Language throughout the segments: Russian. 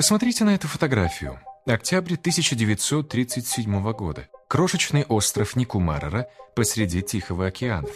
Посмотрите на эту фотографию. Октябрь 1937 года. Крошечный остров Никумарара посреди Тихого океана.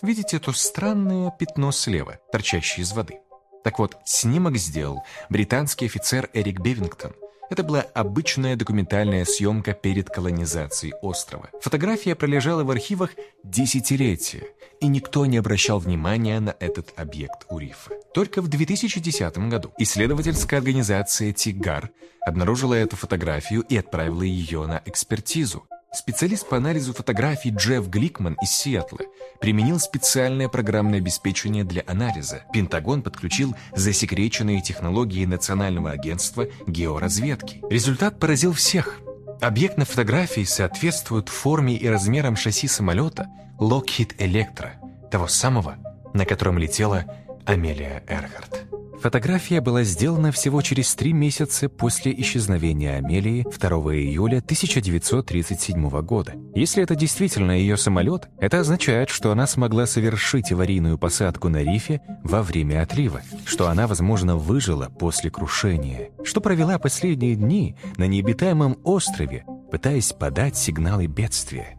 Видите то странное пятно слева, торчащее из воды? Так вот, снимок сделал британский офицер Эрик Бевингтон. Это была обычная документальная съемка перед колонизацией острова. Фотография пролежала в архивах десятилетия, и никто не обращал внимания на этот объект у рифа. Только в 2010 году исследовательская организация «Тигар» обнаружила эту фотографию и отправила ее на экспертизу. Специалист по анализу фотографий Джефф Гликман из Сиэтла применил специальное программное обеспечение для анализа. Пентагон подключил засекреченные технологии Национального агентства георазведки. Результат поразил всех. Объект на фотографии соответствует форме и размерам шасси самолета Lockheed Electra, того самого, на котором летела Амелия Эрхарт. Фотография была сделана всего через три месяца после исчезновения Амелии 2 июля 1937 года. Если это действительно ее самолет, это означает, что она смогла совершить аварийную посадку на рифе во время отлива, что она, возможно, выжила после крушения, что провела последние дни на необитаемом острове, пытаясь подать сигналы бедствия.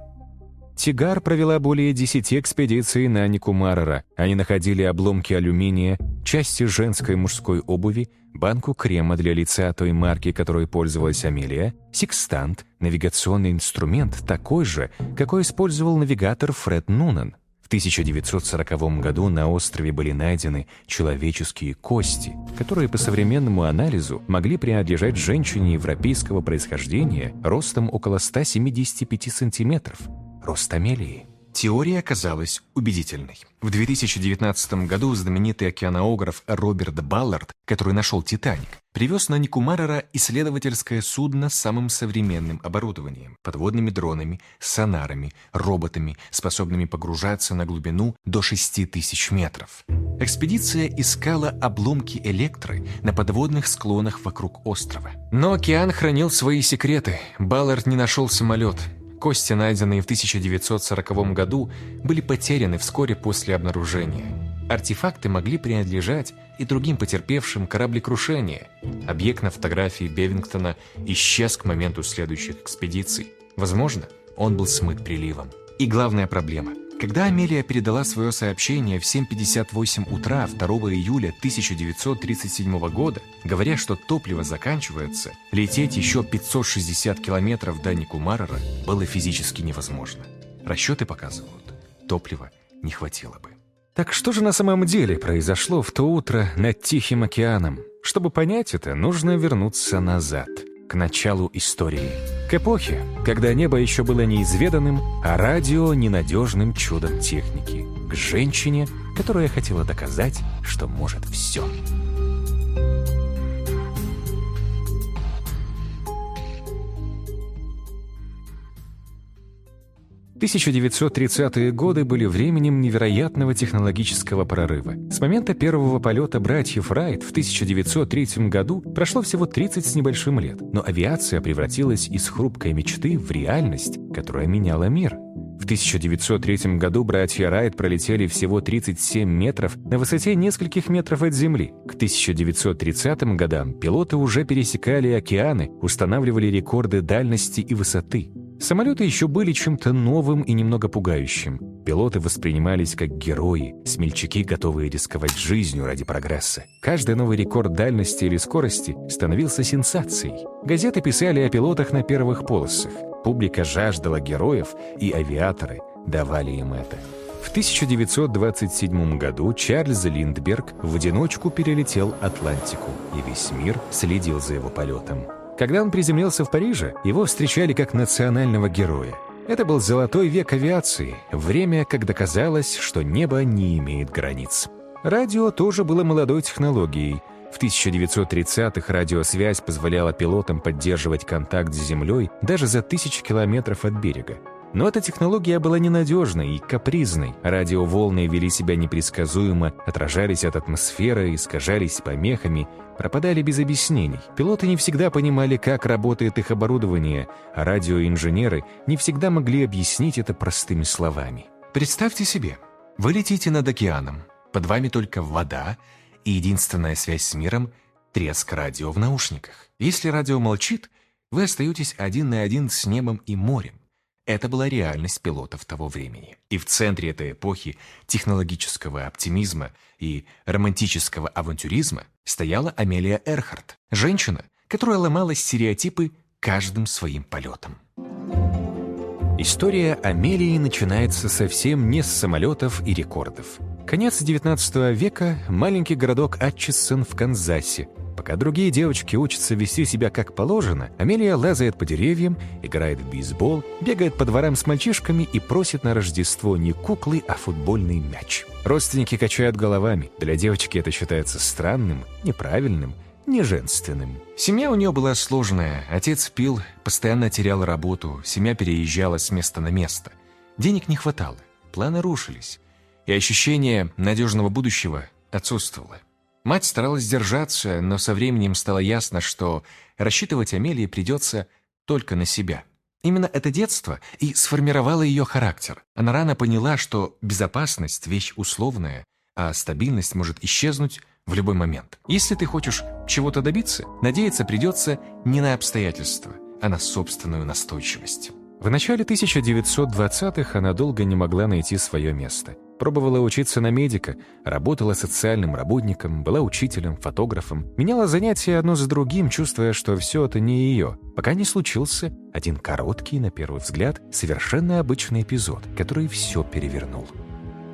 Тигар провела более 10 экспедиций на Никумарара. Они находили обломки алюминия, части женской и мужской обуви, банку крема для лица той марки, которой пользовалась Амелия, секстант, навигационный инструмент такой же, какой использовал навигатор Фред Нунан. В 1940 году на острове были найдены человеческие кости, которые по современному анализу могли принадлежать женщине европейского происхождения ростом около 175 сантиметров рост Амелии. Теория оказалась убедительной. В 2019 году знаменитый океанограф Роберт Баллард, который нашел «Титаник», привез на Никумарара исследовательское судно с самым современным оборудованием, подводными дронами, сонарами, роботами, способными погружаться на глубину до 6000 метров. Экспедиция искала обломки электры на подводных склонах вокруг острова. Но океан хранил свои секреты. Баллард не нашел самолет, Кости, найденные в 1940 году, были потеряны вскоре после обнаружения. Артефакты могли принадлежать и другим потерпевшим кораблекрушения. Объект на фотографии Бевингтона исчез к моменту следующих экспедиций. Возможно, он был смыт приливом. И главная проблема – когда Амелия передала свое сообщение в 7.58 утра 2 июля 1937 года, говоря, что топливо заканчивается, лететь еще 560 километров до Никумарара было физически невозможно. Расчеты показывают, топлива не хватило бы. Так что же на самом деле произошло в то утро над Тихим океаном? Чтобы понять это, нужно вернуться назад – к началу истории. К эпохе, когда небо еще было неизведанным, а радио — ненадежным чудом техники. К женщине, которая хотела доказать, что может все. 1930-е годы были временем невероятного технологического прорыва. С момента первого полета братьев Райт в 1903 году прошло всего 30 с небольшим лет, но авиация превратилась из хрупкой мечты в реальность, которая меняла мир. В 1903 году братья Райт пролетели всего 37 метров на высоте нескольких метров от Земли. К 1930 годам пилоты уже пересекали океаны, устанавливали рекорды дальности и высоты. Самолеты еще были чем-то новым и немного пугающим. Пилоты воспринимались как герои, смельчаки, готовые рисковать жизнью ради прогресса. Каждый новый рекорд дальности или скорости становился сенсацией. Газеты писали о пилотах на первых полосах. Публика жаждала героев, и авиаторы давали им это. В 1927 году Чарльз Линдберг в одиночку перелетел Атлантику, и весь мир следил за его полетом. Когда он приземлился в Париже, его встречали как национального героя. Это был золотой век авиации, время, когда казалось, что небо не имеет границ. Радио тоже было молодой технологией. В 1930-х радиосвязь позволяла пилотам поддерживать контакт с Землей даже за тысячи километров от берега. Но эта технология была ненадежной и капризной. Радиоволны вели себя непредсказуемо, отражались от атмосферы, искажались помехами, пропадали без объяснений. Пилоты не всегда понимали, как работает их оборудование, а радиоинженеры не всегда могли объяснить это простыми словами. Представьте себе, вы летите над океаном, под вами только вода, и единственная связь с миром — треск радио в наушниках. Если радио молчит, вы остаетесь один на один с небом и морем. Это была реальность пилотов того времени. И в центре этой эпохи технологического оптимизма и романтического авантюризма стояла Амелия Эрхарт, женщина, которая ломала стереотипы каждым своим полетом. История Амелии начинается совсем не с самолетов и рекордов. Конец XIX века – маленький городок Атчисон в Канзасе. Пока другие девочки учатся вести себя как положено, Амелия лазает по деревьям, играет в бейсбол, бегает по дворам с мальчишками и просит на Рождество не куклы, а футбольный мяч. Родственники качают головами. Для девочки это считается странным, неправильным – неженственным. Семья у нее была сложная. Отец пил, постоянно терял работу, семья переезжала с места на место. Денег не хватало, планы рушились. И ощущение надежного будущего отсутствовало. Мать старалась держаться, но со временем стало ясно, что рассчитывать Амелии придется только на себя. Именно это детство и сформировало ее характер. Она рано поняла, что безопасность – вещь условная, а стабильность может исчезнуть в любой момент. Если ты хочешь чего-то добиться, надеяться придется не на обстоятельства, а на собственную настойчивость. В начале 1920-х она долго не могла найти свое место. Пробовала учиться на медика, работала социальным работником, была учителем, фотографом, меняла занятия одно за другим, чувствуя, что все это не ее, пока не случился один короткий, на первый взгляд, совершенно обычный эпизод, который все перевернул.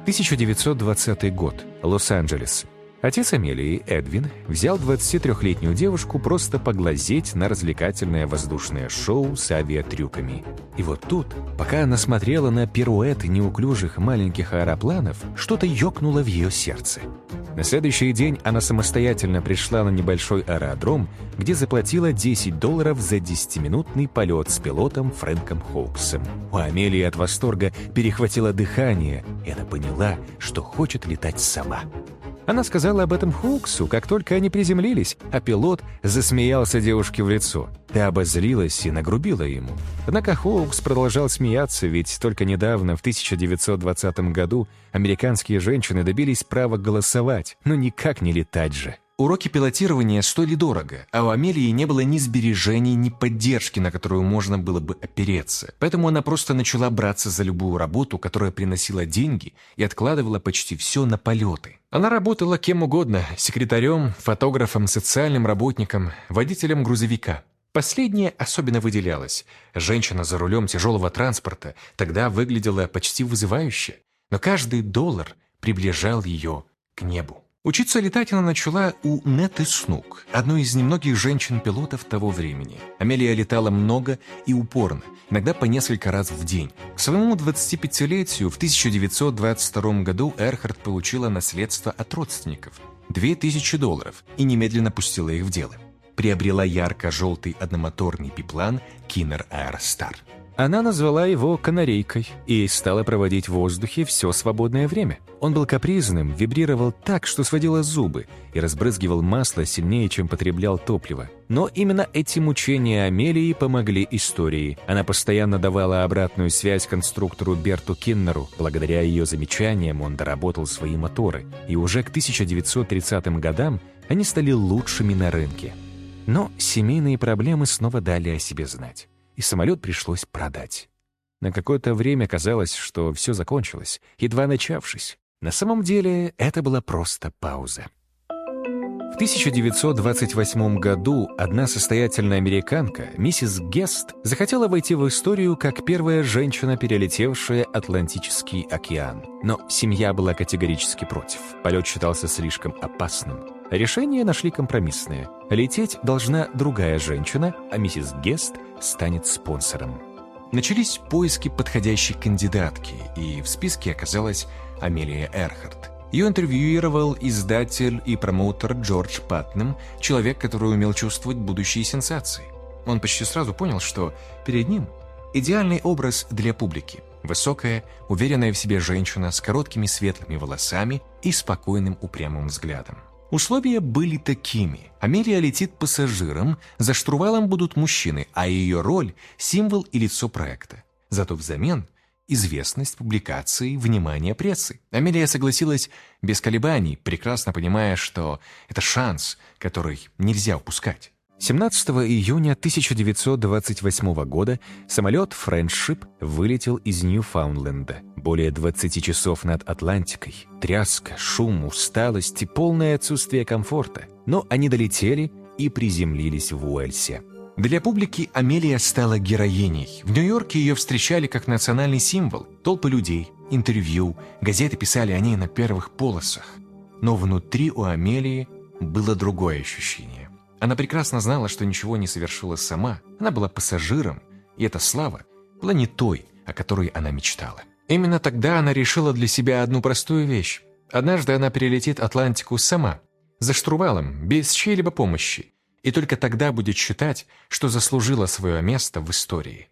1920 год. Лос-Анджелес. Отец Амелии, Эдвин, взял 23-летнюю девушку просто поглазеть на развлекательное воздушное шоу с авиатрюками. И вот тут, пока она смотрела на пируэты неуклюжих маленьких аэропланов, что-то ёкнуло в ее сердце. На следующий день она самостоятельно пришла на небольшой аэродром, где заплатила 10 долларов за 10-минутный полет с пилотом Фрэнком Хоуксом. У Амелии от восторга перехватило дыхание, и она поняла, что хочет летать сама. Она сказала об этом Хоуксу, как только они приземлились, а пилот засмеялся девушке в лицо. Та обозлилась и нагрубила ему. Однако Хоукс продолжал смеяться, ведь только недавно, в 1920 году, американские женщины добились права голосовать, но никак не летать же. Уроки пилотирования стоили дорого, а у Амелии не было ни сбережений, ни поддержки, на которую можно было бы опереться. Поэтому она просто начала браться за любую работу, которая приносила деньги, и откладывала почти все на полеты. Она работала кем угодно – секретарем, фотографом, социальным работником, водителем грузовика. Последнее особенно выделялось. Женщина за рулем тяжелого транспорта тогда выглядела почти вызывающе, но каждый доллар приближал ее к небу. Учиться летать она начала у Неты Снук, одной из немногих женщин-пилотов того времени. Амелия летала много и упорно, иногда по несколько раз в день. К своему 25-летию в 1922 году Эрхард получила наследство от родственников – 2000 долларов и немедленно пустила их в дело. Приобрела ярко-желтый одномоторный биплан Кинер Air Star. Она назвала его «канарейкой» и стала проводить в воздухе все свободное время. Он был капризным, вибрировал так, что сводило зубы, и разбрызгивал масло сильнее, чем потреблял топливо. Но именно эти мучения Амелии помогли истории. Она постоянно давала обратную связь конструктору Берту Киннеру. Благодаря ее замечаниям он доработал свои моторы, и уже к 1930 годам они стали лучшими на рынке. Но семейные проблемы снова дали о себе знать и самолет пришлось продать. На какое-то время казалось, что все закончилось, едва начавшись. На самом деле это была просто пауза. В 1928 году одна состоятельная американка, миссис Гест, захотела войти в историю как первая женщина, перелетевшая Атлантический океан. Но семья была категорически против. Полет считался слишком опасным. Решение нашли компромиссное. Лететь должна другая женщина, а миссис Гест станет спонсором. Начались поиски подходящей кандидатки, и в списке оказалась Амелия Эрхард. Ее интервьюировал издатель и промоутер Джордж Патнем, человек, который умел чувствовать будущие сенсации. Он почти сразу понял, что перед ним идеальный образ для публики. Высокая, уверенная в себе женщина с короткими светлыми волосами и спокойным упрямым взглядом. Условия были такими. Амелия летит пассажиром, за штурвалом будут мужчины, а ее роль – символ и лицо проекта. Зато взамен известность, публикации, внимание прессы. Амелия согласилась без колебаний, прекрасно понимая, что это шанс, который нельзя упускать. 17 июня 1928 года самолет «Френдшип» вылетел из Ньюфаундленда. Более 20 часов над Атлантикой. Тряска, шум, усталость и полное отсутствие комфорта. Но они долетели и приземлились в Уэльсе. Для публики Амелия стала героиней. В Нью-Йорке ее встречали как национальный символ. Толпы людей, интервью, газеты писали о ней на первых полосах. Но внутри у Амелии было другое ощущение. Она прекрасно знала, что ничего не совершила сама. Она была пассажиром, и эта слава была не той, о которой она мечтала. Именно тогда она решила для себя одну простую вещь. Однажды она перелетит Атлантику сама, за штурвалом, без чьей-либо помощи, и только тогда будет считать, что заслужила свое место в истории.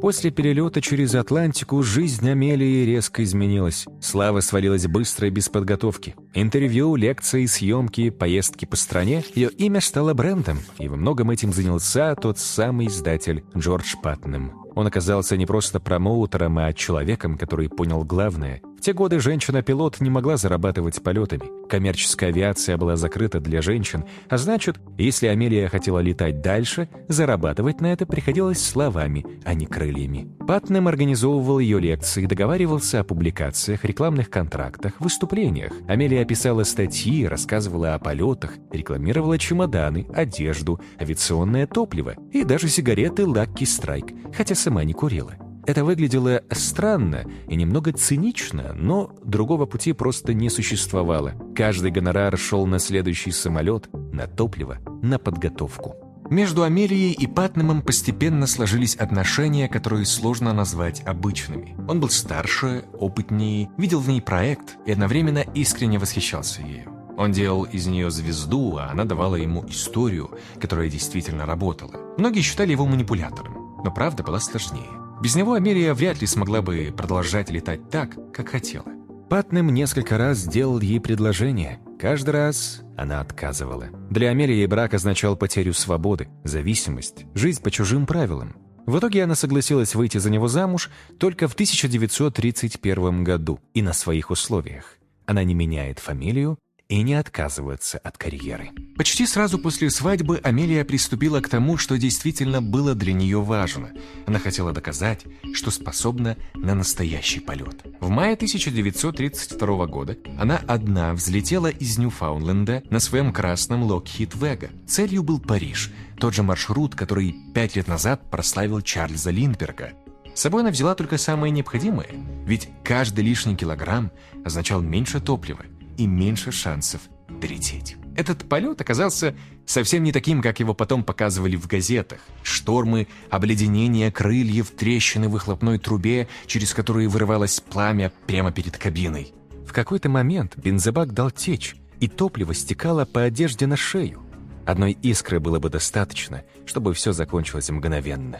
После перелета через Атлантику жизнь Амелии резко изменилась. Слава свалилась быстро и без подготовки. Интервью, лекции, съемки, поездки по стране. Ее имя стало брендом, и во многом этим занялся тот самый издатель Джордж Паттнем. Он оказался не просто промоутером, а человеком, который понял главное. В те годы женщина-пилот не могла зарабатывать полетами. Коммерческая авиация была закрыта для женщин, а значит, если Амелия хотела летать дальше, зарабатывать на это приходилось словами, а не крыльями. Патнем организовывал ее лекции, договаривался о публикациях, рекламных контрактах, выступлениях. Амелия писала статьи, рассказывала о полетах, рекламировала чемоданы, одежду, авиационное топливо и даже сигареты Lucky Strike, хотя сама не курила. Это выглядело странно и немного цинично, но другого пути просто не существовало. Каждый гонорар шел на следующий самолет, на топливо, на подготовку. Между Амелией и Патнемом постепенно сложились отношения, которые сложно назвать обычными. Он был старше, опытнее, видел в ней проект и одновременно искренне восхищался ею. Он делал из нее звезду, а она давала ему историю, которая действительно работала. Многие считали его манипулятором но правда была сложнее. Без него Амелия вряд ли смогла бы продолжать летать так, как хотела. Патнем несколько раз сделал ей предложение. Каждый раз она отказывала. Для Амелии брак означал потерю свободы, зависимость, жизнь по чужим правилам. В итоге она согласилась выйти за него замуж только в 1931 году и на своих условиях. Она не меняет фамилию, и не отказываться от карьеры. Почти сразу после свадьбы Амелия приступила к тому, что действительно было для нее важно. Она хотела доказать, что способна на настоящий полет. В мае 1932 года она одна взлетела из Ньюфаундленда на своем красном Локхит Вега. Целью был Париж, тот же маршрут, который пять лет назад прославил Чарльза Линдберга. С собой она взяла только самое необходимое, ведь каждый лишний килограмм означал меньше топлива, и меньше шансов долететь. Этот полет оказался совсем не таким, как его потом показывали в газетах. Штормы, обледенение крыльев, трещины в выхлопной трубе, через которые вырывалось пламя прямо перед кабиной. В какой-то момент бензобак дал течь, и топливо стекало по одежде на шею. Одной искры было бы достаточно, чтобы все закончилось мгновенно.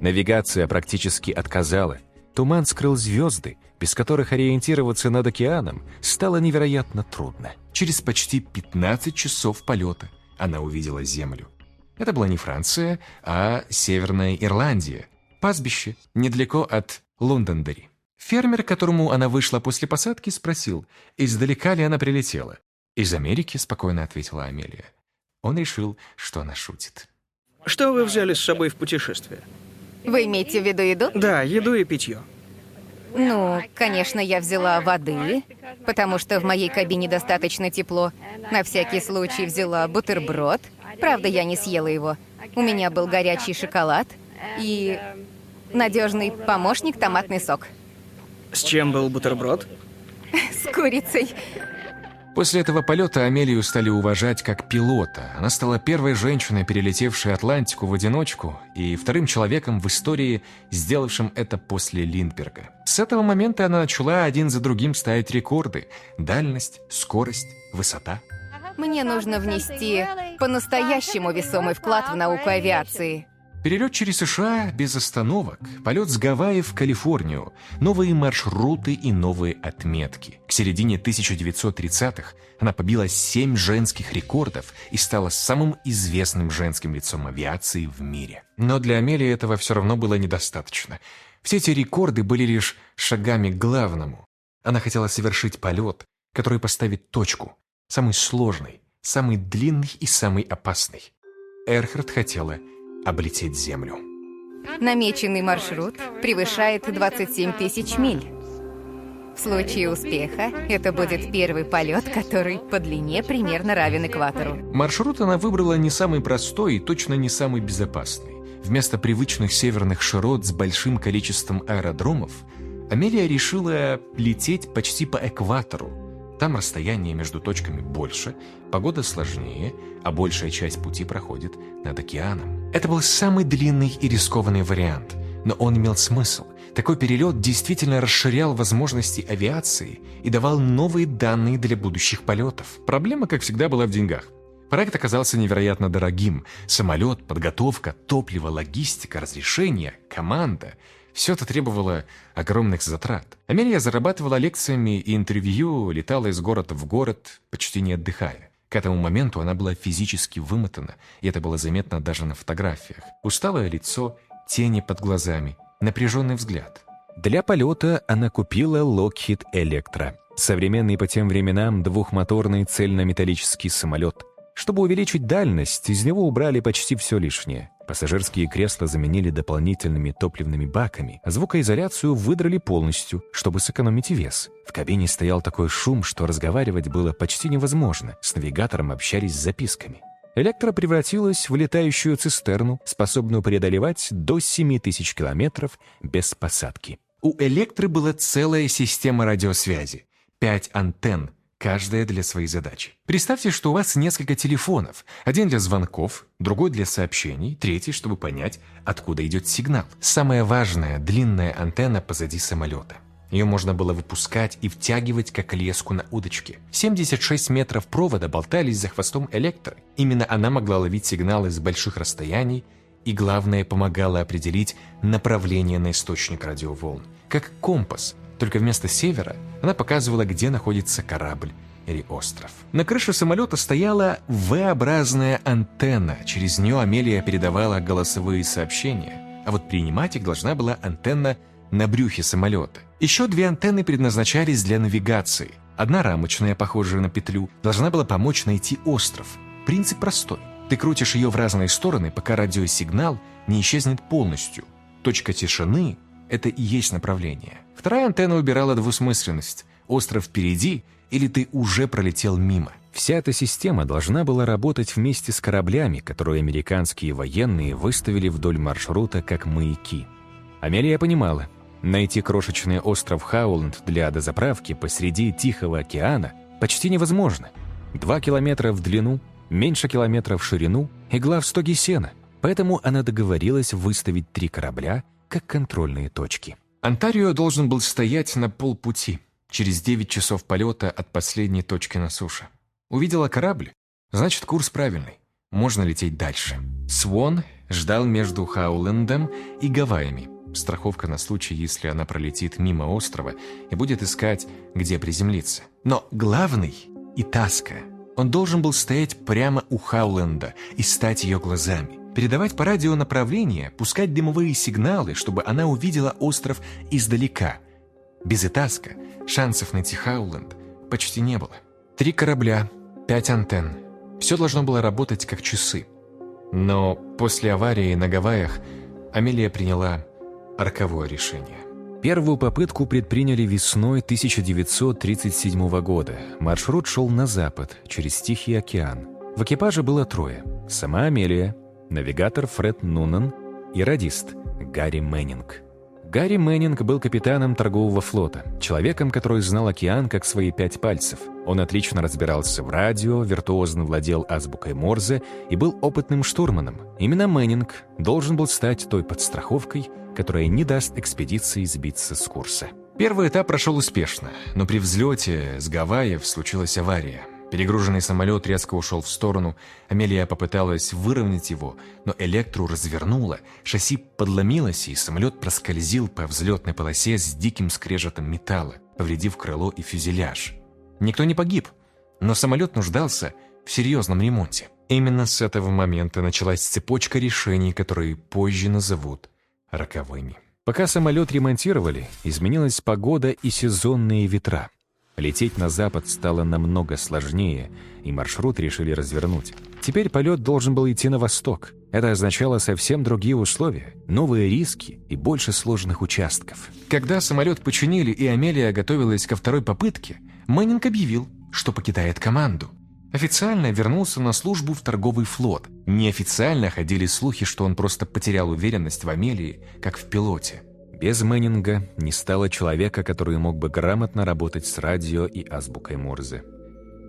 Навигация практически отказала – Туман скрыл звезды, без которых ориентироваться над океаном стало невероятно трудно. Через почти 15 часов полета она увидела Землю. Это была не Франция, а Северная Ирландия, пастбище недалеко от Лондондери. Фермер, к которому она вышла после посадки, спросил, издалека ли она прилетела. «Из Америки», — спокойно ответила Амелия. Он решил, что она шутит. «Что вы взяли с собой в путешествие?» Вы имеете в виду еду? Да, еду и питье. Ну, конечно, я взяла воды, потому что в моей кабине достаточно тепло. На всякий случай взяла бутерброд. Правда, я не съела его. У меня был горячий шоколад и надежный помощник томатный сок. С чем был бутерброд? С курицей. После этого полета Амелию стали уважать как пилота. Она стала первой женщиной, перелетевшей Атлантику в одиночку, и вторым человеком в истории, сделавшим это после Линдберга. С этого момента она начала один за другим ставить рекорды. Дальность, скорость, высота. Мне нужно внести по-настоящему весомый вклад в науку авиации. Перелет через США без остановок, полет с Гавайи в Калифорнию, новые маршруты и новые отметки. К середине 1930-х она побила семь женских рекордов и стала самым известным женским лицом авиации в мире. Но для Амелии этого все равно было недостаточно. Все эти рекорды были лишь шагами к главному. Она хотела совершить полет, который поставит точку, самый сложный, самый длинный и самый опасный. Эрхард хотела облететь Землю. Намеченный маршрут превышает 27 тысяч миль. В случае успеха это будет первый полет, который по длине примерно равен экватору. Маршрут она выбрала не самый простой и точно не самый безопасный. Вместо привычных северных широт с большим количеством аэродромов Амелия решила лететь почти по экватору, там расстояние между точками больше, погода сложнее, а большая часть пути проходит над океаном. Это был самый длинный и рискованный вариант, но он имел смысл. Такой перелет действительно расширял возможности авиации и давал новые данные для будущих полетов. Проблема, как всегда, была в деньгах. Проект оказался невероятно дорогим. Самолет, подготовка, топливо, логистика, разрешение, команда – все это требовало огромных затрат. Амелия зарабатывала лекциями и интервью, летала из города в город, почти не отдыхая. К этому моменту она была физически вымотана, и это было заметно даже на фотографиях. Усталое лицо, тени под глазами, напряженный взгляд. Для полета она купила Lockheed Electra, современный по тем временам двухмоторный цельнометаллический самолет. Чтобы увеличить дальность, из него убрали почти все лишнее. Пассажирские кресла заменили дополнительными топливными баками, а звукоизоляцию выдрали полностью, чтобы сэкономить вес. В кабине стоял такой шум, что разговаривать было почти невозможно. С навигатором общались с записками. Электро превратилась в летающую цистерну, способную преодолевать до 7 тысяч километров без посадки. У Электры была целая система радиосвязи. Пять антенн, каждая для своей задачи. Представьте, что у вас несколько телефонов. Один для звонков, другой для сообщений, третий, чтобы понять, откуда идет сигнал. Самая важная – длинная антенна позади самолета. Ее можно было выпускать и втягивать, как леску на удочке. 76 метров провода болтались за хвостом электры. Именно она могла ловить сигналы с больших расстояний и, главное, помогала определить направление на источник радиоволн. Как компас – только вместо севера она показывала, где находится корабль или остров. На крыше самолета стояла V-образная антенна. Через нее Амелия передавала голосовые сообщения, а вот принимать их должна была антенна на брюхе самолета. Еще две антенны предназначались для навигации. Одна рамочная, похожая на петлю, должна была помочь найти остров. Принцип простой. Ты крутишь ее в разные стороны, пока радиосигнал не исчезнет полностью. Точка тишины – это и есть направление. Вторая антенна убирала двусмысленность. Остров впереди или ты уже пролетел мимо. Вся эта система должна была работать вместе с кораблями, которые американские военные выставили вдоль маршрута как маяки. Амелия понимала, найти крошечный остров Хауланд для дозаправки посреди Тихого океана почти невозможно. Два километра в длину, меньше километра в ширину, игла в стоге сена. Поэтому она договорилась выставить три корабля как контрольные точки. Онтарио должен был стоять на полпути, через 9 часов полета от последней точки на суше. Увидела корабль? Значит, курс правильный. Можно лететь дальше. Свон ждал между Хаулендом и Гавайями. Страховка на случай, если она пролетит мимо острова и будет искать, где приземлиться. Но главный — Итаска. Он должен был стоять прямо у Хауленда и стать ее глазами передавать по радио направление, пускать дымовые сигналы, чтобы она увидела остров издалека. Без Итаска шансов найти Хауленд почти не было. Три корабля, пять антенн. Все должно было работать как часы. Но после аварии на Гавайях Амелия приняла роковое решение. Первую попытку предприняли весной 1937 года. Маршрут шел на запад, через Тихий океан. В экипаже было трое. Сама Амелия, навигатор Фред Нунан и радист Гарри Мэннинг. Гарри Мэннинг был капитаном торгового флота, человеком, который знал океан как свои пять пальцев. Он отлично разбирался в радио, виртуозно владел азбукой Морзе и был опытным штурманом. Именно Мэннинг должен был стать той подстраховкой, которая не даст экспедиции сбиться с курса. Первый этап прошел успешно, но при взлете с Гавайев случилась авария. Перегруженный самолет резко ушел в сторону. Амелия попыталась выровнять его, но электру развернула, шасси подломилось, и самолет проскользил по взлетной полосе с диким скрежетом металла, повредив крыло и фюзеляж. Никто не погиб, но самолет нуждался в серьезном ремонте. Именно с этого момента началась цепочка решений, которые позже назовут роковыми. Пока самолет ремонтировали, изменилась погода и сезонные ветра. Лететь на запад стало намного сложнее, и маршрут решили развернуть. Теперь полет должен был идти на восток. Это означало совсем другие условия, новые риски и больше сложных участков. Когда самолет починили и Амелия готовилась ко второй попытке, Мэннинг объявил, что покидает команду. Официально вернулся на службу в торговый флот. Неофициально ходили слухи, что он просто потерял уверенность в Амелии, как в пилоте. Без Мэннинга не стало человека, который мог бы грамотно работать с радио и азбукой Морзе.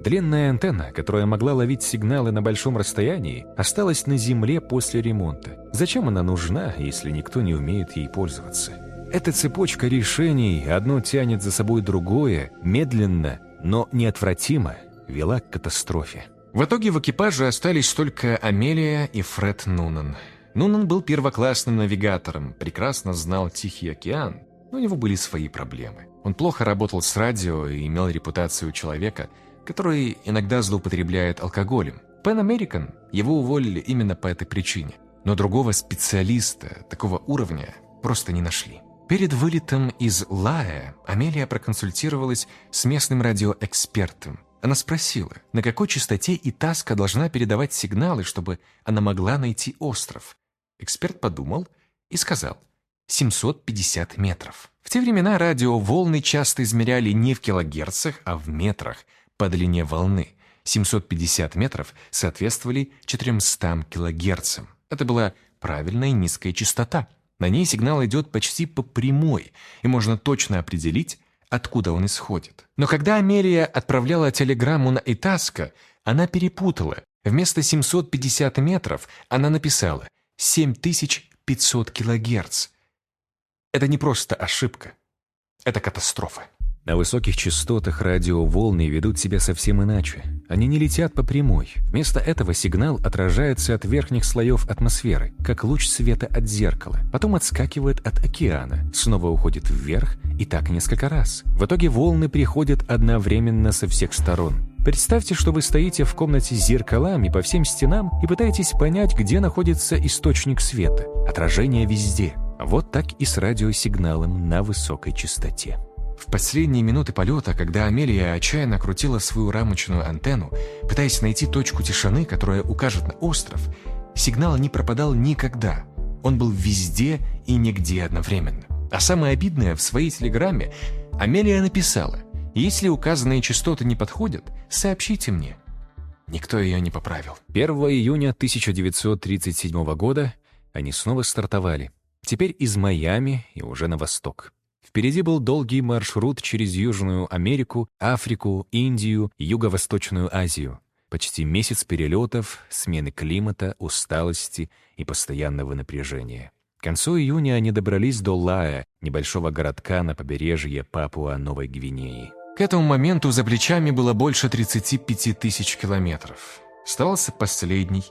Длинная антенна, которая могла ловить сигналы на большом расстоянии, осталась на Земле после ремонта. Зачем она нужна, если никто не умеет ей пользоваться? Эта цепочка решений, одно тянет за собой другое, медленно, но неотвратимо, вела к катастрофе. В итоге в экипаже остались только Амелия и Фред Нунан – Нунан был первоклассным навигатором, прекрасно знал Тихий океан, но у него были свои проблемы. Он плохо работал с радио и имел репутацию человека, который иногда злоупотребляет алкоголем. Пен Американ его уволили именно по этой причине. Но другого специалиста такого уровня просто не нашли. Перед вылетом из Лая Амелия проконсультировалась с местным радиоэкспертом. Она спросила, на какой частоте Итаска должна передавать сигналы, чтобы она могла найти остров. Эксперт подумал и сказал 750 метров. В те времена радиоволны часто измеряли не в килогерцах, а в метрах по длине волны. 750 метров соответствовали 400 килогерцам. Это была правильная низкая частота. На ней сигнал идет почти по прямой, и можно точно определить, откуда он исходит. Но когда Амелия отправляла телеграмму на Итаско, она перепутала. Вместо 750 метров она написала 7500 килогерц. Это не просто ошибка, это катастрофа. На высоких частотах радиоволны ведут себя совсем иначе. Они не летят по прямой. Вместо этого сигнал отражается от верхних слоев атмосферы, как луч света от зеркала. Потом отскакивает от океана, снова уходит вверх и так несколько раз. В итоге волны приходят одновременно со всех сторон. Представьте, что вы стоите в комнате с зеркалами по всем стенам и пытаетесь понять, где находится источник света. Отражение везде. Вот так и с радиосигналом на высокой частоте. В последние минуты полета, когда Амелия отчаянно крутила свою рамочную антенну, пытаясь найти точку тишины, которая укажет на остров, сигнал не пропадал никогда. Он был везде и нигде одновременно. А самое обидное, в своей телеграмме Амелия написала если указанные частоты не подходят, сообщите мне. Никто ее не поправил. 1 июня 1937 года они снова стартовали. Теперь из Майами и уже на восток. Впереди был долгий маршрут через Южную Америку, Африку, Индию, Юго-Восточную Азию. Почти месяц перелетов, смены климата, усталости и постоянного напряжения. К концу июня они добрались до Лая, небольшого городка на побережье Папуа-Новой Гвинеи. К этому моменту за плечами было больше 35 тысяч километров. Оставался последний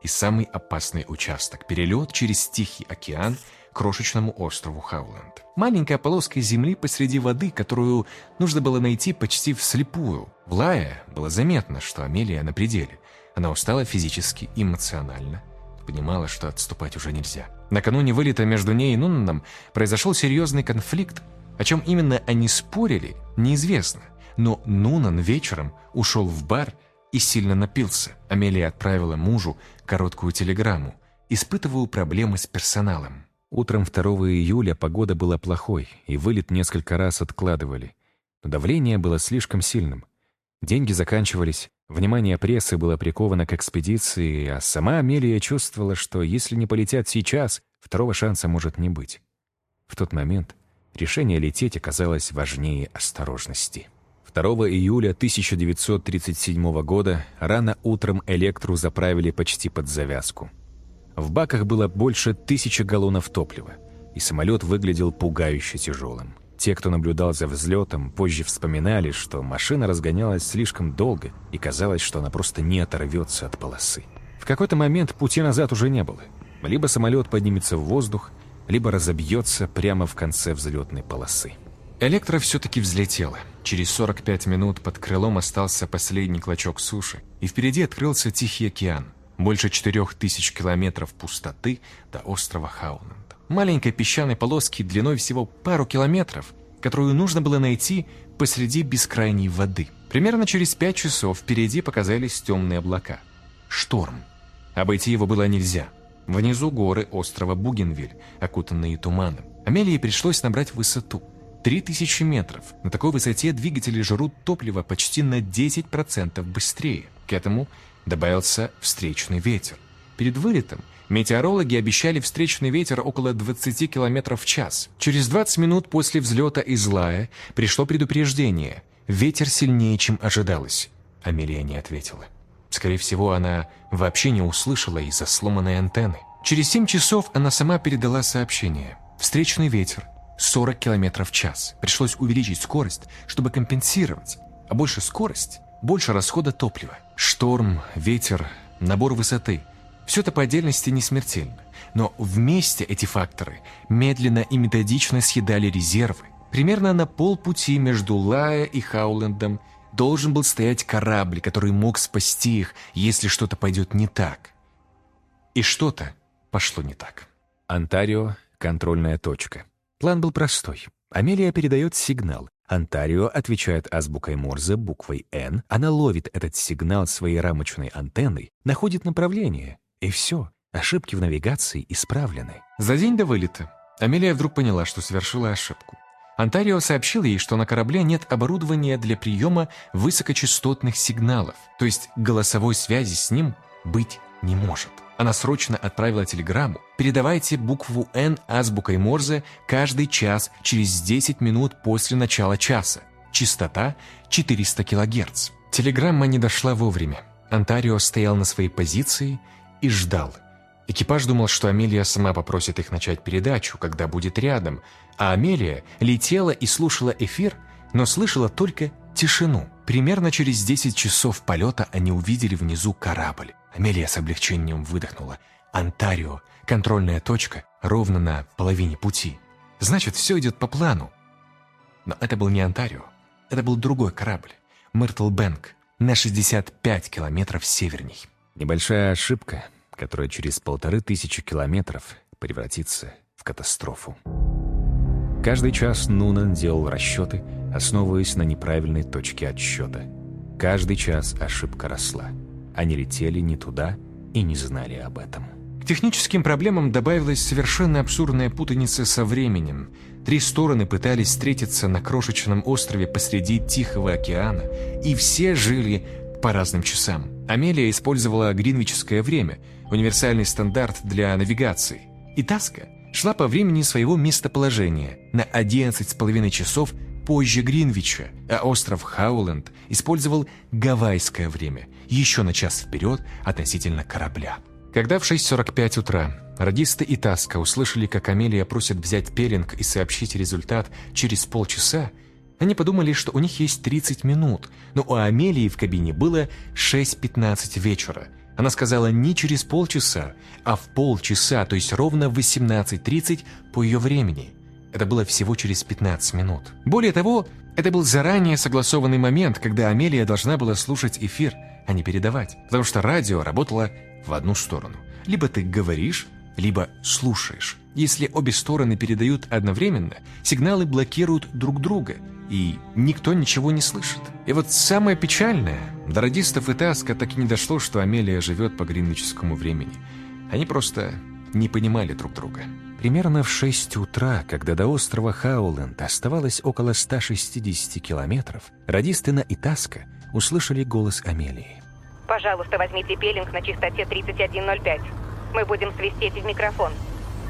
и самый опасный участок – перелет через Тихий океан к крошечному острову Хауленд. Маленькая полоска земли посреди воды, которую нужно было найти почти вслепую. В Лае было заметно, что Амелия на пределе. Она устала физически и эмоционально. Понимала, что отступать уже нельзя. Накануне вылета между ней и Нуннаном произошел серьезный конфликт, о чем именно они спорили, неизвестно. Но Нунан вечером ушел в бар и сильно напился. Амелия отправила мужу короткую телеграмму. «Испытываю проблемы с персоналом». Утром 2 июля погода была плохой, и вылет несколько раз откладывали. Но давление было слишком сильным. Деньги заканчивались, внимание прессы было приковано к экспедиции, а сама Амелия чувствовала, что если не полетят сейчас, второго шанса может не быть. В тот момент Решение лететь оказалось важнее осторожности. 2 июля 1937 года рано утром электру заправили почти под завязку. В баках было больше тысячи галлонов топлива, и самолет выглядел пугающе тяжелым. Те, кто наблюдал за взлетом, позже вспоминали, что машина разгонялась слишком долго, и казалось, что она просто не оторвется от полосы. В какой-то момент пути назад уже не было. Либо самолет поднимется в воздух, либо разобьется прямо в конце взлетной полосы. Электро все-таки взлетела. Через 45 минут под крылом остался последний клочок суши, и впереди открылся Тихий океан. Больше 4000 километров пустоты до острова Хауненда. Маленькой песчаной полоски длиной всего пару километров, которую нужно было найти посреди бескрайней воды. Примерно через 5 часов впереди показались темные облака. Шторм. Обойти его было нельзя. Внизу горы острова Бугенвиль, окутанные туманом. Амелии пришлось набрать высоту. 3000 метров. На такой высоте двигатели жрут топливо почти на 10% быстрее. К этому добавился встречный ветер. Перед вылетом метеорологи обещали встречный ветер около 20 км в час. Через 20 минут после взлета из Лая пришло предупреждение. Ветер сильнее, чем ожидалось. Амелия не ответила. Скорее всего, она вообще не услышала из-за сломанной антенны. Через 7 часов она сама передала сообщение. Встречный ветер 40 км в час. Пришлось увеличить скорость, чтобы компенсировать. А больше скорость, больше расхода топлива. Шторм, ветер, набор высоты. Все это по отдельности не смертельно. Но вместе эти факторы медленно и методично съедали резервы. Примерно на полпути между Лая и Хаулендом должен был стоять корабль, который мог спасти их, если что-то пойдет не так. И что-то пошло не так. Онтарио — контрольная точка. План был простой. Амелия передает сигнал. Онтарио отвечает азбукой Морзе буквой «Н». Она ловит этот сигнал своей рамочной антенной, находит направление. И все. Ошибки в навигации исправлены. За день до вылета Амелия вдруг поняла, что совершила ошибку. Онтарио сообщил ей, что на корабле нет оборудования для приема высокочастотных сигналов, то есть голосовой связи с ним быть не может. Она срочно отправила телеграмму «Передавайте букву «Н» азбукой Морзе каждый час через 10 минут после начала часа. Частота 400 кГц». Телеграмма не дошла вовремя. Онтарио стоял на своей позиции и ждал. Экипаж думал, что Амелия сама попросит их начать передачу, когда будет рядом, а Амелия летела и слушала эфир, но слышала только тишину. Примерно через 10 часов полета они увидели внизу корабль. Амелия с облегчением выдохнула. Онтарио, контрольная точка, ровно на половине пути. Значит, все идет по плану. Но это был не Онтарио. Это был другой корабль. Мyrtle Бэнк, на 65 километров северней. Небольшая ошибка, которая через полторы тысячи километров превратится в катастрофу. Каждый час Нунан делал расчеты, основываясь на неправильной точке отсчета. Каждый час ошибка росла. Они летели не туда и не знали об этом. К техническим проблемам добавилась совершенно абсурдная путаница со временем. Три стороны пытались встретиться на крошечном острове посреди Тихого океана, и все жили по разным часам. Амелия использовала гринвичское время, универсальный стандарт для навигации. И Таска шла по времени своего местоположения на 11,5 часов позже Гринвича, а остров Хауленд использовал гавайское время, еще на час вперед относительно корабля. Когда в 6.45 утра радисты и Таска услышали, как Амелия просит взять пелинг и сообщить результат через полчаса, они подумали, что у них есть 30 минут, но у Амелии в кабине было 6.15 вечера – она сказала не через полчаса, а в полчаса, то есть ровно в 18.30 по ее времени. Это было всего через 15 минут. Более того, это был заранее согласованный момент, когда Амелия должна была слушать эфир, а не передавать. Потому что радио работало в одну сторону. Либо ты говоришь, либо слушаешь. Если обе стороны передают одновременно, сигналы блокируют друг друга, и никто ничего не слышит. И вот самое печальное, до радистов и Таска так и не дошло, что Амелия живет по гринвичскому времени. Они просто не понимали друг друга. Примерно в 6 утра, когда до острова Хауленд оставалось около 160 километров, радисты и Таска услышали голос Амелии. «Пожалуйста, возьмите пелинг на частоте 3105. Мы будем свистеть в микрофон.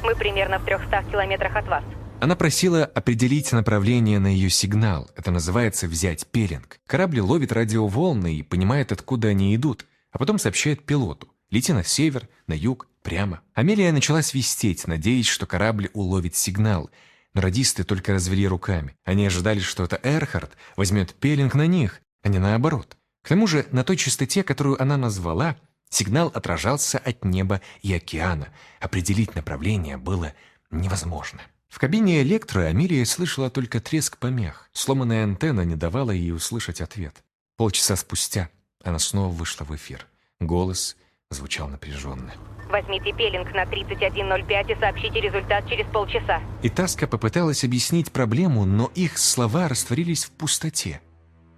Мы примерно в 300 километрах от вас». Она просила определить направление на ее сигнал. Это называется взять пелинг. Корабль ловит радиоволны и понимает, откуда они идут, а потом сообщает пилоту. Лети на север, на юг, прямо. Амелия начала свистеть, надеясь, что корабль уловит сигнал. Но радисты только развели руками. Они ожидали, что это Эрхард возьмет пелинг на них, а не наоборот. К тому же на той частоте, которую она назвала, сигнал отражался от неба и океана. Определить направление было невозможно. В кабине электро Амелия слышала только треск помех. Сломанная антенна не давала ей услышать ответ. Полчаса спустя она снова вышла в эфир. Голос звучал напряженно. Возьмите пелинг на 3105 и сообщите результат через полчаса. И Таска попыталась объяснить проблему, но их слова растворились в пустоте.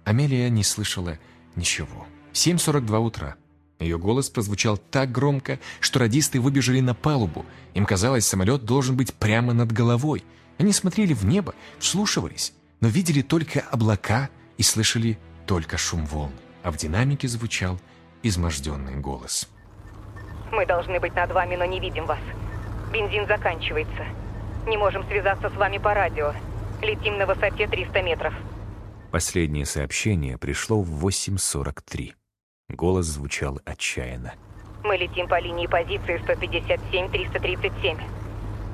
Амелия не слышала ничего. 7.42 утра. Ее голос прозвучал так громко, что радисты выбежали на палубу. Им казалось, самолет должен быть прямо над головой. Они смотрели в небо, вслушивались, но видели только облака и слышали только шум волн. А в динамике звучал изможденный голос. Мы должны быть над вами, но не видим вас. Бензин заканчивается. Не можем связаться с вами по радио. Летим на высоте 300 метров. Последнее сообщение пришло в 8.43. Голос звучал отчаянно. Мы летим по линии позиции 157-337.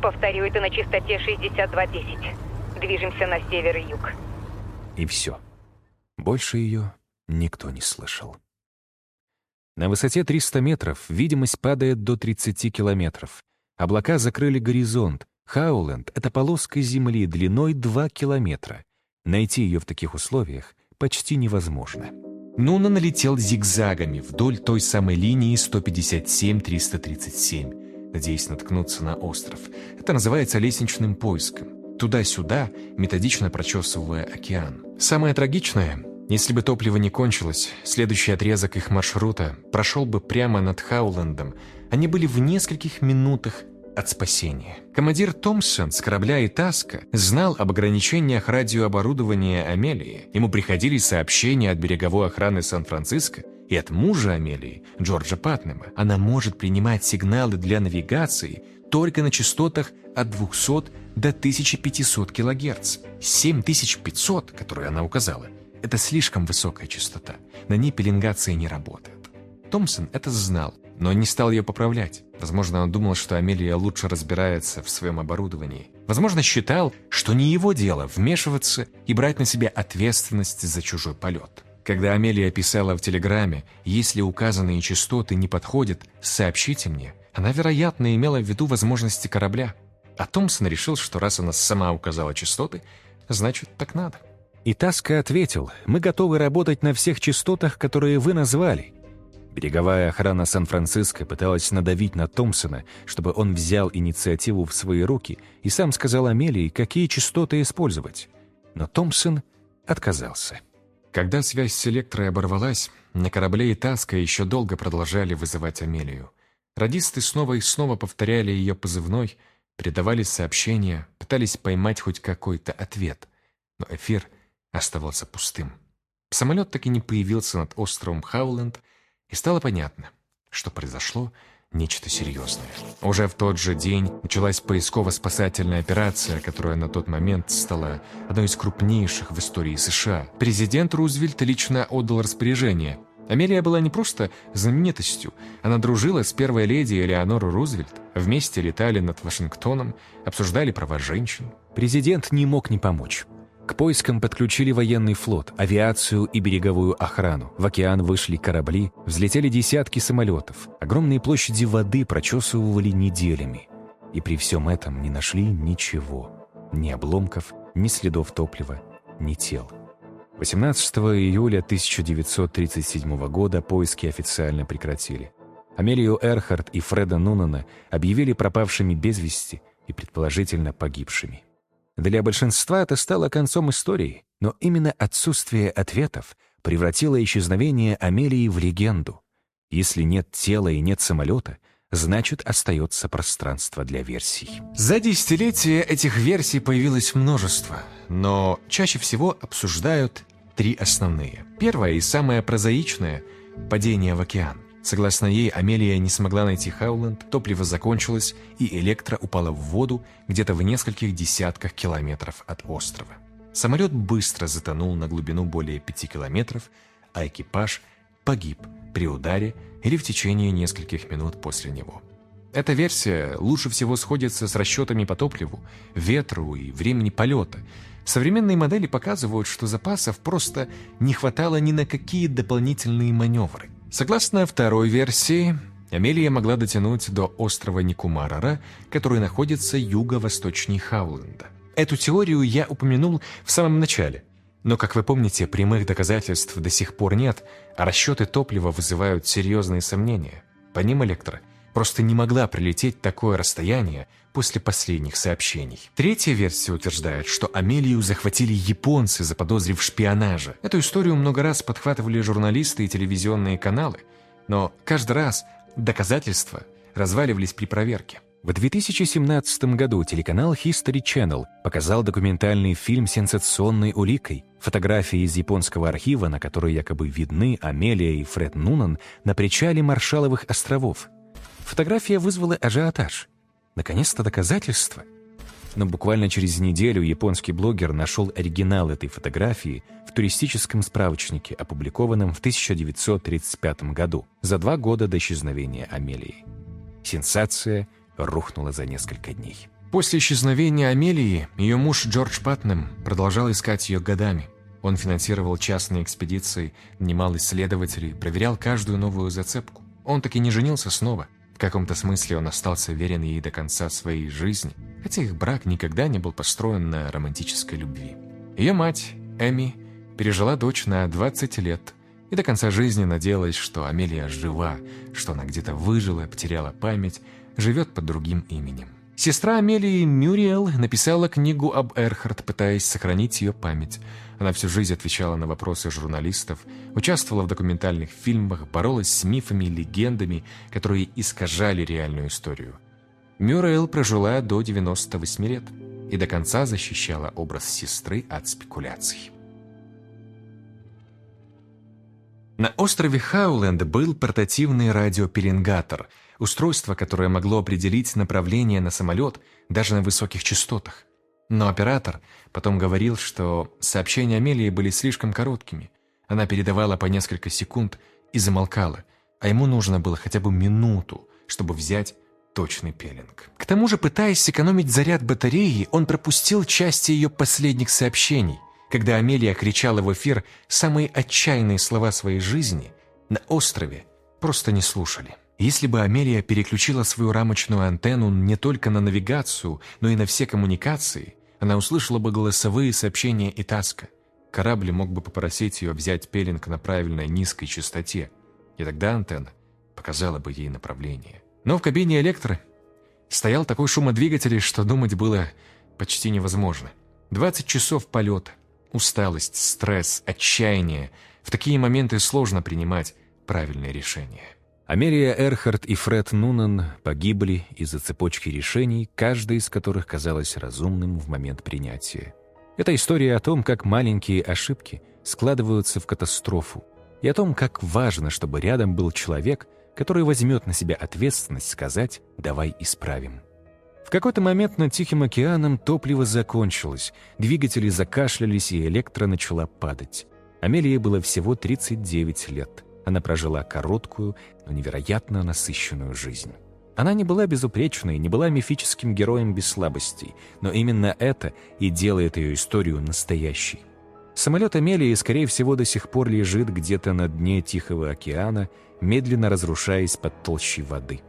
Повторю это на частоте 6210. Движемся на север и юг. И все. Больше ее никто не слышал. На высоте 300 метров видимость падает до 30 километров. Облака закрыли горизонт. Хауленд — это полоска земли длиной 2 километра. Найти ее в таких условиях почти невозможно. Нуна налетел зигзагами вдоль той самой линии 157-337, надеясь наткнуться на остров. Это называется лестничным поиском. Туда-сюда, методично прочесывая океан. Самое трагичное если бы топливо не кончилось, следующий отрезок их маршрута прошел бы прямо над Хаулендом. Они были в нескольких минутах от спасения. Командир Томпсон с корабля «Итаска» знал об ограничениях радиооборудования Амелии. Ему приходили сообщения от береговой охраны Сан-Франциско и от мужа Амелии, Джорджа Патнема. Она может принимать сигналы для навигации только на частотах от 200 до 1500 кГц. 7500, которые она указала – это слишком высокая частота. На ней пеленгация не работает. Томпсон это знал, но не стал ее поправлять. Возможно, он думал, что Амелия лучше разбирается в своем оборудовании. Возможно, считал, что не его дело вмешиваться и брать на себя ответственность за чужой полет. Когда Амелия писала в Телеграме «Если указанные частоты не подходят, сообщите мне», она, вероятно, имела в виду возможности корабля. А Томпсон решил, что раз она сама указала частоты, значит, так надо. И Таска ответил, «Мы готовы работать на всех частотах, которые вы назвали». Береговая охрана Сан-Франциско пыталась надавить на Томпсона, чтобы он взял инициативу в свои руки и сам сказал Амелии, какие частоты использовать. Но Томпсон отказался. Когда связь с Электрой оборвалась, на корабле и Таска еще долго продолжали вызывать Амелию. Радисты снова и снова повторяли ее позывной, передавали сообщения, пытались поймать хоть какой-то ответ. Но эфир — оставался пустым. Самолет так и не появился над островом Хауленд, и стало понятно, что произошло нечто серьезное. Уже в тот же день началась поисково-спасательная операция, которая на тот момент стала одной из крупнейших в истории США. Президент Рузвельт лично отдал распоряжение. Амелия была не просто знаменитостью, она дружила с первой леди Элеонорой Рузвельт. Вместе летали над Вашингтоном, обсуждали права женщин. Президент не мог не помочь. К поискам подключили военный флот, авиацию и береговую охрану. В океан вышли корабли, взлетели десятки самолетов. Огромные площади воды прочесывали неделями. И при всем этом не нашли ничего. Ни обломков, ни следов топлива, ни тел. 18 июля 1937 года поиски официально прекратили. Амелию Эрхард и Фреда Нунана объявили пропавшими без вести и предположительно погибшими. Для большинства это стало концом истории, но именно отсутствие ответов превратило исчезновение Амелии в легенду. Если нет тела и нет самолета, значит, остается пространство для версий. За десятилетия этих версий появилось множество, но чаще всего обсуждают три основные. Первая и самая прозаичная — падение в океан. Согласно ей, Амелия не смогла найти Хауленд, топливо закончилось, и электро упала в воду где-то в нескольких десятках километров от острова. Самолет быстро затонул на глубину более пяти километров, а экипаж погиб при ударе или в течение нескольких минут после него. Эта версия лучше всего сходится с расчетами по топливу, ветру и времени полета. Современные модели показывают, что запасов просто не хватало ни на какие дополнительные маневры. Согласно второй версии, Амелия могла дотянуть до острова Никумарара, который находится юго-восточнее Хауленда. Эту теорию я упомянул в самом начале. Но, как вы помните, прямых доказательств до сих пор нет, а расчеты топлива вызывают серьезные сомнения. По ним Электро просто не могла прилететь такое расстояние после последних сообщений. Третья версия утверждает, что Амелию захватили японцы, заподозрив в шпионаже. Эту историю много раз подхватывали журналисты и телевизионные каналы, но каждый раз доказательства разваливались при проверке. В 2017 году телеканал History Channel показал документальный фильм сенсационной уликой, фотографии из японского архива, на которой якобы видны Амелия и Фред Нунан на причале Маршаловых островов. Фотография вызвала ажиотаж. Наконец-то доказательства. Но буквально через неделю японский блогер нашел оригинал этой фотографии в туристическом справочнике, опубликованном в 1935 году, за два года до исчезновения Амелии. Сенсация — рухнула за несколько дней. После исчезновения Амелии ее муж Джордж Патнем продолжал искать ее годами. Он финансировал частные экспедиции, нанимал исследователей, проверял каждую новую зацепку. Он таки не женился снова. В каком-то смысле он остался верен ей до конца своей жизни, хотя их брак никогда не был построен на романтической любви. Ее мать, Эми, пережила дочь на 20 лет и до конца жизни надеялась, что Амелия жива, что она где-то выжила, потеряла память, живет под другим именем. Сестра Амелии Мюриэл написала книгу об Эрхард, пытаясь сохранить ее память. Она всю жизнь отвечала на вопросы журналистов, участвовала в документальных фильмах, боролась с мифами и легендами, которые искажали реальную историю. Мюриэл прожила до 98 лет и до конца защищала образ сестры от спекуляций. На острове Хауленд был портативный радиопеленгатор – устройство, которое могло определить направление на самолет даже на высоких частотах. Но оператор потом говорил, что сообщения Амелии были слишком короткими. Она передавала по несколько секунд и замолкала, а ему нужно было хотя бы минуту, чтобы взять точный пеленг. К тому же, пытаясь сэкономить заряд батареи, он пропустил части ее последних сообщений. Когда Амелия кричала в эфир самые отчаянные слова своей жизни, на острове просто не слушали. Если бы Амелия переключила свою рамочную антенну не только на навигацию, но и на все коммуникации, она услышала бы голосовые сообщения и Таска. Корабль мог бы попросить ее взять пеленг на правильной низкой частоте, и тогда антенна показала бы ей направление. Но в кабине электро стоял такой шум от двигателей, что думать было почти невозможно. 20 часов полета, усталость, стресс, отчаяние. В такие моменты сложно принимать правильные решения. Америя Эрхард и Фред Нунан погибли из-за цепочки решений, каждая из которых казалась разумным в момент принятия. Это история о том, как маленькие ошибки складываются в катастрофу, и о том, как важно, чтобы рядом был человек, который возьмет на себя ответственность сказать «давай исправим». В какой-то момент над Тихим океаном топливо закончилось, двигатели закашлялись, и электро начала падать. Амелии было всего 39 лет. Она прожила короткую, но невероятно насыщенную жизнь. Она не была безупречной, не была мифическим героем без слабостей, но именно это и делает ее историю настоящей. Самолет Амелии, скорее всего, до сих пор лежит где-то на дне Тихого океана, медленно разрушаясь под толщей воды.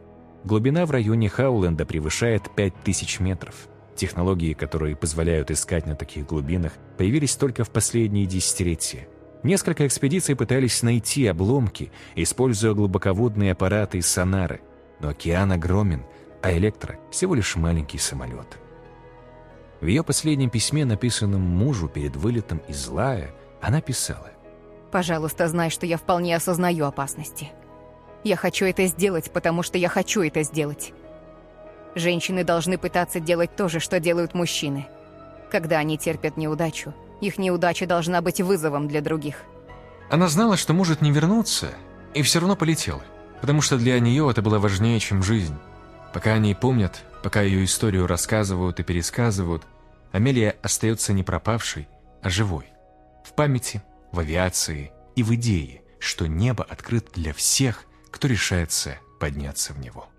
Глубина в районе Хауленда превышает 5000 метров. Технологии, которые позволяют искать на таких глубинах, появились только в последние десятилетия. Несколько экспедиций пытались найти обломки, используя глубоководные аппараты и сонары. Но океан огромен, а Электро — всего лишь маленький самолет. В ее последнем письме, написанном мужу перед вылетом из Лая, она писала. «Пожалуйста, знай, что я вполне осознаю опасности. Я хочу это сделать, потому что я хочу это сделать. Женщины должны пытаться делать то же, что делают мужчины. Когда они терпят неудачу, их неудача должна быть вызовом для других. Она знала, что может не вернуться, и все равно полетела, потому что для нее это было важнее, чем жизнь. Пока они помнят, пока ее историю рассказывают и пересказывают, Амелия остается не пропавшей, а живой. В памяти, в авиации и в идее, что небо открыто для всех, кто решается подняться в него.